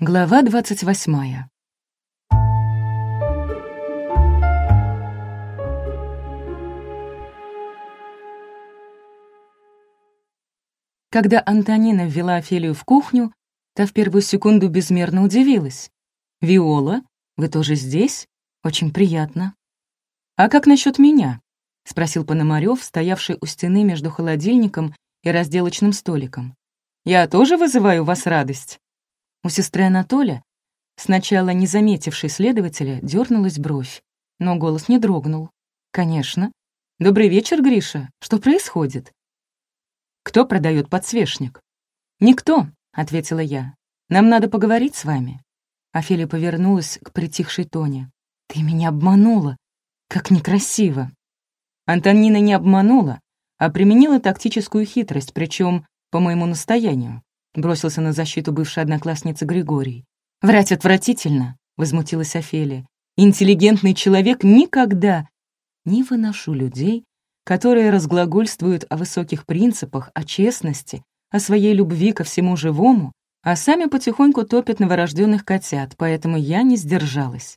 Глава двадцать восьмая. Когда Антонина ввела Офелию в кухню, та в первую секунду безмерно удивилась. «Виола, вы тоже здесь? Очень приятно». «А как насчет меня?» — спросил Пономарёв, стоявший у стены между холодильником и разделочным столиком. «Я тоже вызываю у вас радость?» У сестры Анатоля, сначала не заметившей следователя, дернулась бровь, но голос не дрогнул. «Конечно. Добрый вечер, Гриша. Что происходит?» «Кто продает подсвечник?» «Никто», — ответила я. «Нам надо поговорить с вами». Офелия повернулась к притихшей Тоне. «Ты меня обманула. Как некрасиво». Антонина не обманула, а применила тактическую хитрость, причем по моему настоянию. Бросился на защиту бывшей одноклассницы Григорий. «Врать отвратительно», — возмутилась Офелия. «Интеллигентный человек никогда...» Не выношу людей, которые разглагольствуют о высоких принципах, о честности, о своей любви ко всему живому, а сами потихоньку топят новорожденных котят, поэтому я не сдержалась.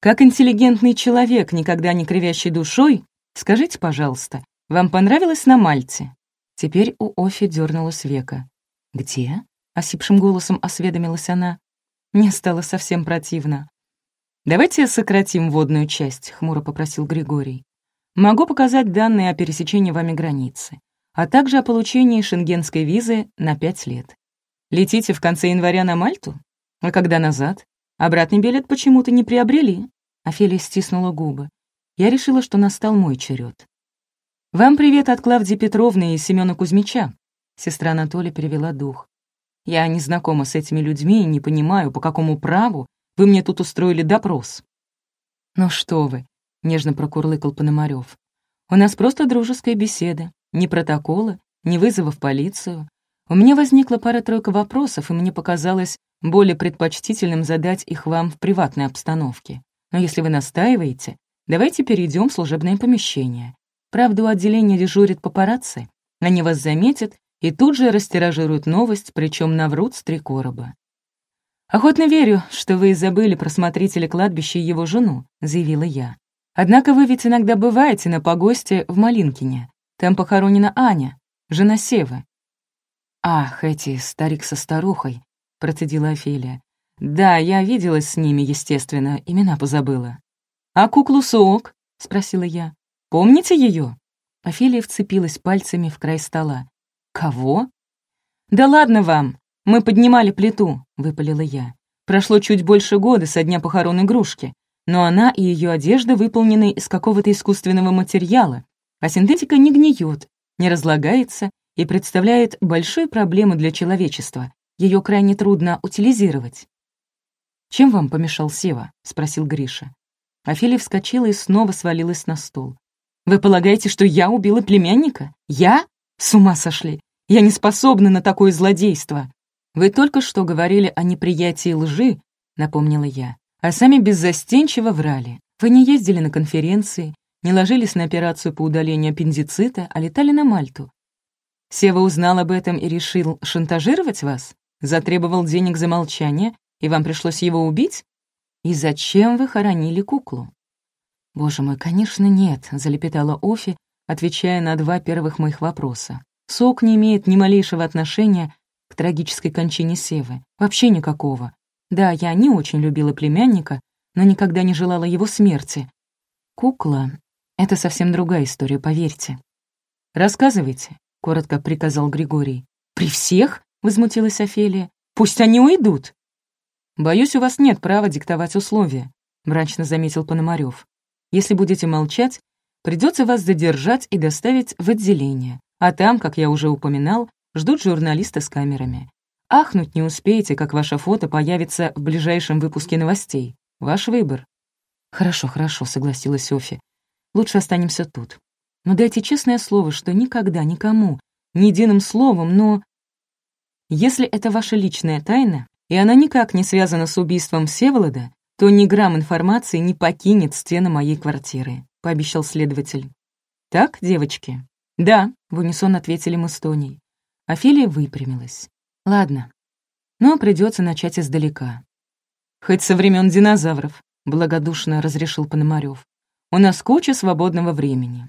Как интеллигентный человек, никогда не кривящий душой, скажите, пожалуйста, вам понравилось на Мальте? Теперь у Офи дернулась века. «Где?» — осипшим голосом осведомилась она. Мне стало совсем противно. «Давайте сократим водную часть», — хмуро попросил Григорий. «Могу показать данные о пересечении вами границы, а также о получении шенгенской визы на пять лет. Летите в конце января на Мальту? А когда назад? Обратный билет почему-то не приобрели». Офелия стиснула губы. Я решила, что настал мой черед. «Вам привет от Клавдии Петровны и Семёна Кузьмича. Сестра Анатолия перевела дух. «Я не знакома с этими людьми и не понимаю, по какому праву вы мне тут устроили допрос». «Ну что вы», — нежно прокурлыкал Пономарёв. «У нас просто дружеская беседа, ни протокола, ни вызова в полицию. У меня возникла пара-тройка вопросов, и мне показалось более предпочтительным задать их вам в приватной обстановке. Но если вы настаиваете, давайте перейдем в служебное помещение. Правда, у отделения дежурит папарацци. Они вас заметят и тут же растиражируют новость, причем наврут с три короба. «Охотно верю, что вы забыли про смотрителя кладбища и его жену», — заявила я. «Однако вы ведь иногда бываете на погосте в Малинкине. Там похоронена Аня, жена Севы». «Ах, эти старик со старухой», — процедила Офелия. «Да, я виделась с ними, естественно, имена позабыла». «А куклу Суок?» — спросила я. «Помните ее? Офелия вцепилась пальцами в край стола. «Кого?» «Да ладно вам! Мы поднимали плиту», — выпалила я. Прошло чуть больше года со дня похорон игрушки, но она и ее одежда выполнены из какого-то искусственного материала, а синтетика не гниет, не разлагается и представляет большую проблему для человечества. Ее крайне трудно утилизировать. «Чем вам помешал Сева?» — спросил Гриша. Офелия вскочила и снова свалилась на стол. «Вы полагаете, что я убила племянника? Я? С ума сошли! Я не способна на такое злодейство. Вы только что говорили о неприятии лжи, напомнила я, а сами беззастенчиво врали. Вы не ездили на конференции, не ложились на операцию по удалению аппендицита, а летали на Мальту. Сева узнал об этом и решил шантажировать вас? Затребовал денег за молчание, и вам пришлось его убить? И зачем вы хоронили куклу? «Боже мой, конечно, нет», — залепетала Офи, отвечая на два первых моих вопроса. Сок не имеет ни малейшего отношения к трагической кончине Севы. Вообще никакого. Да, я не очень любила племянника, но никогда не желала его смерти. Кукла — это совсем другая история, поверьте. «Рассказывайте», — коротко приказал Григорий. «При всех?» — возмутилась Офелия. «Пусть они уйдут!» «Боюсь, у вас нет права диктовать условия», — мрачно заметил Пономарёв. «Если будете молчать, придется вас задержать и доставить в отделение. А там, как я уже упоминал, ждут журналисты с камерами. Ахнуть не успеете, как ваше фото появится в ближайшем выпуске новостей. Ваш выбор. «Хорошо, хорошо», — согласилась Софи. «Лучше останемся тут. Но дайте честное слово, что никогда никому, ни единым словом, но... Если это ваша личная тайна, и она никак не связана с убийством Всеволода, то ни грамм информации не покинет стены моей квартиры», — пообещал следователь. «Так, девочки?» «Да», — в унисон ответили мы с Тоней. Офелия выпрямилась. «Ладно, но придется начать издалека. «Хоть со времен динозавров», — благодушно разрешил Пономарев. «У нас куча свободного времени».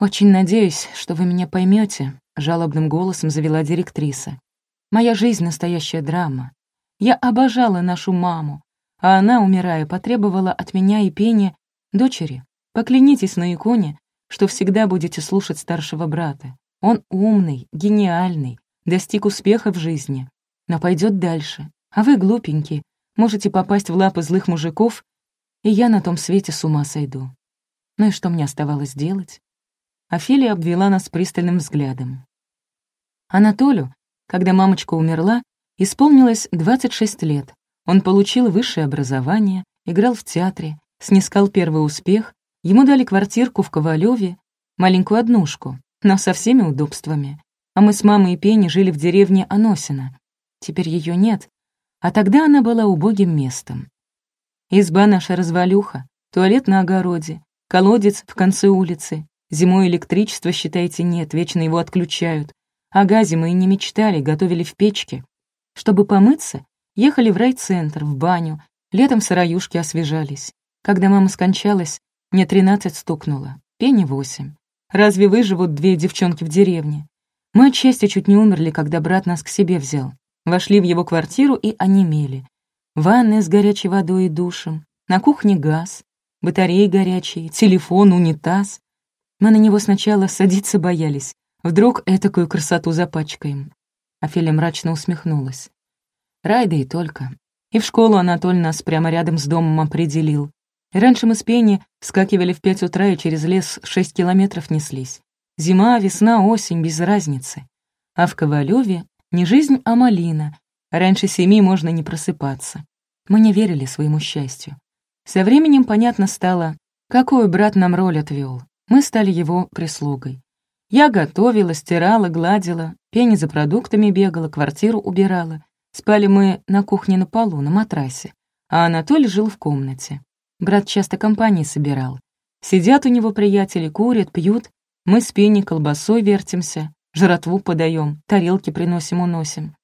«Очень надеюсь, что вы меня поймете, жалобным голосом завела директриса. «Моя жизнь — настоящая драма. Я обожала нашу маму, а она, умирая, потребовала от меня и Пени, дочери, поклянитесь на иконе, что всегда будете слушать старшего брата. Он умный, гениальный, достиг успеха в жизни, но пойдет дальше. А вы, глупенький, можете попасть в лапы злых мужиков, и я на том свете с ума сойду. Ну и что мне оставалось делать? Офелия обвела нас пристальным взглядом. Анатолию, когда мамочка умерла, исполнилось 26 лет. Он получил высшее образование, играл в театре, снискал первый успех, ему дали квартирку в Ковалеве, маленькую однушку, но со всеми удобствами. А мы с мамой и Пеней жили в деревне Аносина. Теперь ее нет, а тогда она была убогим местом. Изба наша развалюха, туалет на огороде, колодец в конце улицы. Зимой электричества, считайте, нет, вечно его отключают. О газе мы и не мечтали, готовили в печке. Чтобы помыться, ехали в райцентр, в баню, летом в сыроюшке освежались. Когда мама скончалась, мне тринадцать стукнуло, Пене восемь. Разве выживут две девчонки в деревне? Мы от счастья чуть не умерли, когда брат нас к себе взял. Вошли в его квартиру и онемели. Ванная с горячей водой и душем, на кухне газ, батареи горячие, телефон, унитаз. Мы на него сначала садиться боялись. Вдруг этакую красоту запачкаем. Офелия мрачно усмехнулась. Райда и только. И в школу Анатоль нас прямо рядом с домом определил. Раньше мы с Пенни вскакивали в пять утра и через лес шесть километров неслись. Зима, весна, осень, без разницы. А в Ковалеве не жизнь, а малина. Раньше семи можно не просыпаться. Мы не верили своему счастью. Со временем понятно стало, какой брат нам роль отвел. Мы стали его прислугой. Я готовила, стирала, гладила, Пенни за продуктами бегала, квартиру убирала. Спали мы на кухне на полу, на матрасе, а Анатолий жил в комнате. Брат часто компании собирал. Сидят у него приятели, курят, пьют. Мы с Пенни колбасой вертимся, жратву подаем, тарелки приносим-уносим.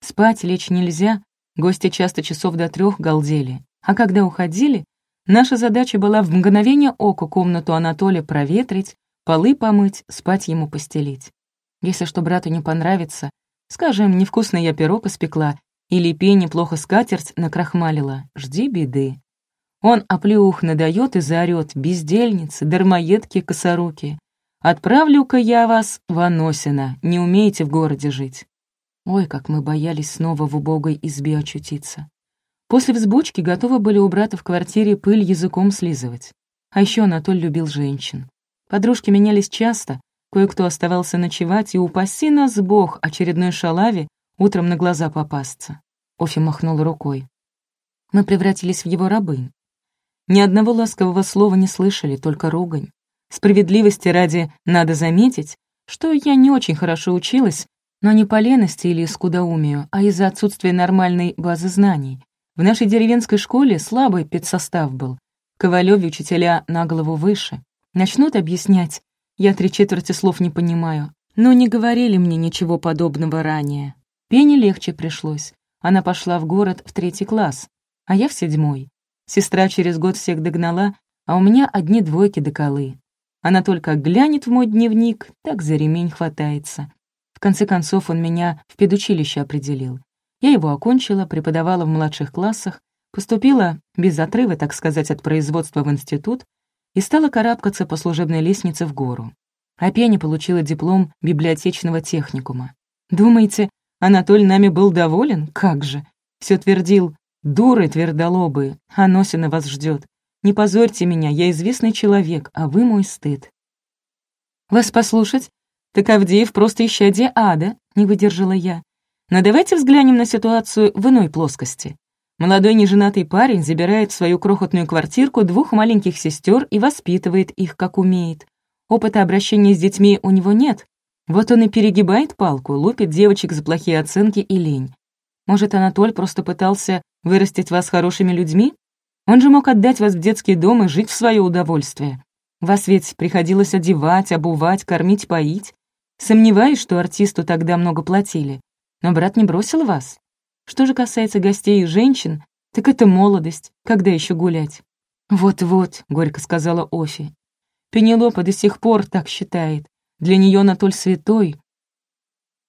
Спать лечь нельзя, гости часто часов до трех галдели. А когда уходили, наша задача была в мгновение ока комнату Анатолия проветрить, полы помыть, спать ему постелить. Если что брату не понравится, скажем, невкусно я пирог испекла или пень неплохо скатерть накрахмалила, жди беды. Он оплеух надает и заорет бездельницы, дармоедки, косоруки. Отправлю-ка я вас в Аносино, не умеете в городе жить. Ой, как мы боялись снова в убогой избе очутиться. После взбучки готовы были у брата в квартире пыль языком слизывать. А еще Анатоль любил женщин. Подружки менялись часто, кое-кто оставался ночевать, и упаси нас Бог очередной шалаве утром на глаза попасться. Офи махнул рукой. Мы превратились в его рабынь. Ни одного ласкового слова не слышали, только ругань. Справедливости ради надо заметить, что я не очень хорошо училась, но не по лености или скудоумию, а из-за отсутствия нормальной базы знаний. В нашей деревенской школе слабый педсостав был. Ковалёве учителя на голову выше. Начнут объяснять. Я три четверти слов не понимаю. Но не говорили мне ничего подобного ранее. Пене легче пришлось. Она пошла в город в третий класс, а я в седьмой. Сестра через год всех догнала, а у меня одни двойки до колы. Она только глянет в мой дневник, так за ремень хватается. В конце концов, он меня в педучилище определил. Я его окончила, преподавала в младших классах, поступила без отрыва, так сказать, от производства в институт и стала карабкаться по служебной лестнице в гору. А Пеня получила диплом библиотечного техникума. Думаете, Анатоль нами был доволен? Как же! Все твердил, дуры твердолобые, Аносина вас ждет. Не позорьте меня, я известный человек, а вы мой стыд. Вас послушать? Так Авдеев просто исчадие ада, не выдержала я. Но давайте взглянем на ситуацию в иной плоскости. Молодой неженатый парень забирает в свою крохотную квартирку двух маленьких сестер и воспитывает их, как умеет. Опыта обращения с детьми у него нет. Вот он и перегибает палку, лупит девочек за плохие оценки и лень. Может, Анатоль просто пытался вырастить вас хорошими людьми? Он же мог отдать вас в детский дом и жить в свое удовольствие. Вас ведь приходилось одевать, обувать, кормить, поить. Сомневаюсь, что артисту тогда много платили. Но брат не бросил вас. Что же касается гостей и женщин, так это молодость, когда еще гулять? «Вот-вот», — горько сказала Офи. «Пенелопа до сих пор так считает. Для нее Анатоль святой.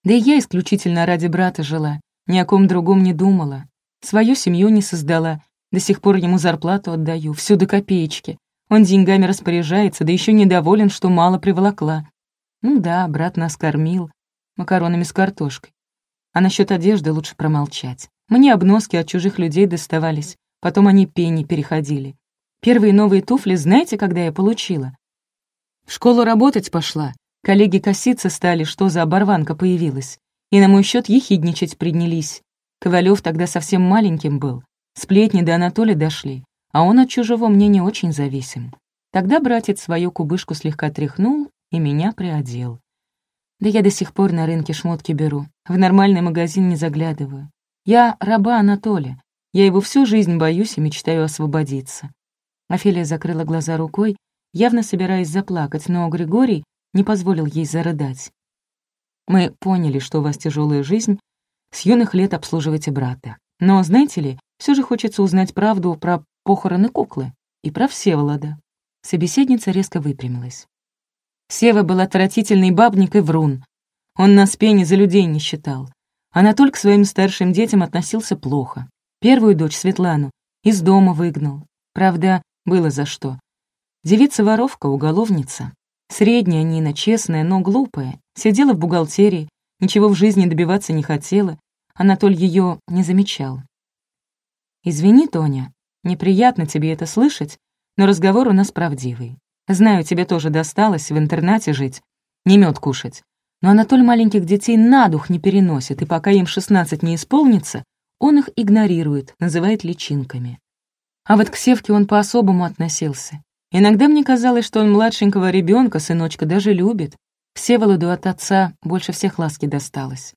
Да и я исключительно ради брата жила, ни о ком другом не думала. Свою семью не создала, до сих пор ему зарплату отдаю, всю до копеечки. Он деньгами распоряжается, да еще недоволен, что мало приволокла. Ну да, брат нас кормил макаронами с картошкой. А насчет одежды лучше промолчать. Мне обноски от чужих людей доставались, потом они пени переходили. Первые новые туфли знаете, когда я получила? В школу работать пошла. Коллеги коситься стали, что за оборванка появилась. И на мой счет ехидничать принялись. Ковалев тогда совсем маленьким был. Сплетни до Анатолия дошли а он от чужого мнения очень зависим. Тогда братец свою кубышку слегка тряхнул и меня приодел. Да я до сих пор на рынке шмотки беру, в нормальный магазин не заглядываю. Я раба Анатолия, я его всю жизнь боюсь и мечтаю освободиться. Офелия закрыла глаза рукой, явно собираясь заплакать, но Григорий не позволил ей зарыдать. «Мы поняли, что у вас тяжелая жизнь, с юных лет обслуживаете брата. Но, знаете ли, все же хочется узнать правду про похороны куклы и про Всеволода. Собеседница резко выпрямилась. Сева был отвратительный бабник и врун. Он нас пени за людей не считал. Анатоль к своим старшим детям относился плохо. Первую дочь, Светлану, из дома выгнал. Правда, было за что. Девица-воровка, уголовница. Средняя Нина, честная, но глупая. Сидела в бухгалтерии, ничего в жизни добиваться не хотела. Анатоль ее не замечал. «Извини, Тоня, Неприятно тебе это слышать, но разговор у нас правдивый. Знаю, тебе тоже досталось в интернате жить, не мед кушать. Но Анатоль маленьких детей на дух не переносит, и пока им 16 не исполнится, он их игнорирует, называет личинками. А вот к Севке он по-особому относился. Иногда мне казалось, что он младшенького ребенка, сыночка, даже любит. Всеволоду от отца больше всех ласки досталось.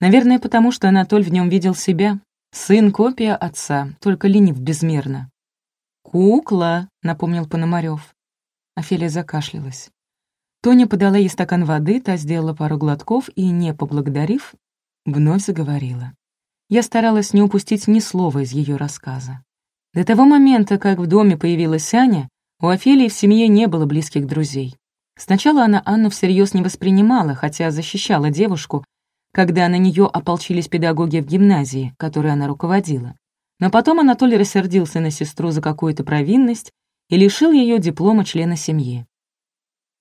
Наверное, потому что Анатоль в нем видел себя, Сын — копия отца, только ленив безмерно. «Кукла», — напомнил Пономарев. Офелия закашлялась. Тоня подала ей стакан воды, та сделала пару глотков и, не поблагодарив, вновь заговорила. Я старалась не упустить ни слова из ее рассказа. До того момента, как в доме появилась Аня, у Офелии в семье не было близких друзей. Сначала она Анну всерьез не воспринимала, хотя защищала девушку, когда на нее ополчились педагоги в гимназии, которой она руководила. Но потом Анатолий рассердился на сестру за какую-то провинность и лишил ее диплома члена семьи.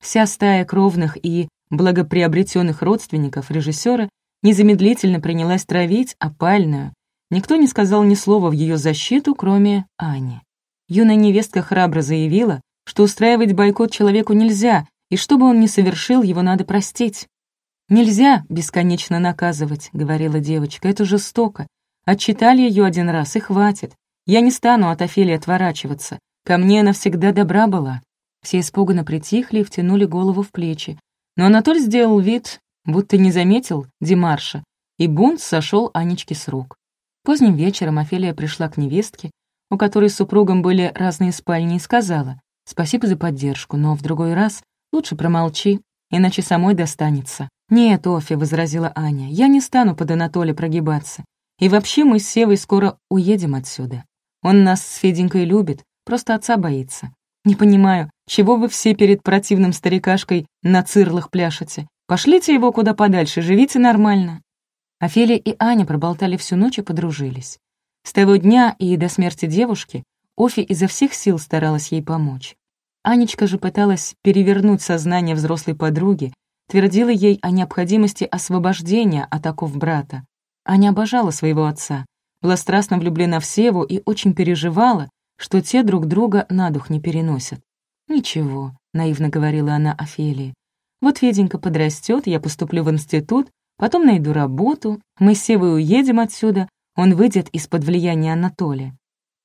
Вся стая кровных и благоприобретенных родственников режиссера незамедлительно принялась травить опальную. Никто не сказал ни слова в ее защиту, кроме Ани. Юная невестка храбро заявила, что устраивать бойкот человеку нельзя, и что бы он ни совершил, его надо простить. «Нельзя бесконечно наказывать», — говорила девочка, — «это жестоко. Отчитали ее один раз, и хватит. Я не стану от Офелии отворачиваться. Ко мне она всегда добра была». Все испуганно притихли и втянули голову в плечи. Но Анатоль сделал вид, будто не заметил Димарша, и бунт сошел Анечке с рук. Поздним вечером Офелия пришла к невестке, у которой с супругом были разные спальни, и сказала, «Спасибо за поддержку, но в другой раз лучше промолчи, иначе самой достанется». «Нет, Офи», — возразила Аня, — «я не стану под Анатолия прогибаться. И вообще мы с Севой скоро уедем отсюда. Он нас с Феденькой любит, просто отца боится. Не понимаю, чего вы все перед противным старикашкой на цирлах пляшете? Пошлите его куда подальше, живите нормально». Офелия и Аня проболтали всю ночь и подружились. С того дня и до смерти девушки Офи изо всех сил старалась ей помочь. Анечка же пыталась перевернуть сознание взрослой подруги, твердила ей о необходимости освобождения от оков брата. Аня обожала своего отца, была страстно влюблена в Севу и очень переживала, что те друг друга на дух не переносят. «Ничего», — наивно говорила она Офелии. «Вот Феденька подрастет, я поступлю в институт, потом найду работу, мы с Севой уедем отсюда, он выйдет из-под влияния Анатолия».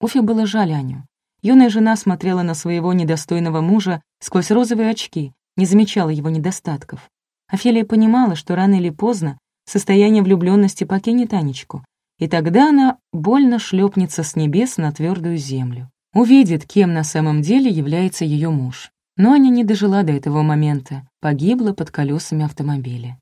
Уфе было жаль Аню. Юная жена смотрела на своего недостойного мужа сквозь розовые очки, не замечала его недостатков. Офелия понимала, что рано или поздно состояние влюбленности покинет Анечку, и тогда она больно шлепнется с небес на твердую землю. Увидит, кем на самом деле является ее муж. Но Аня не дожила до этого момента, погибла под колесами автомобиля.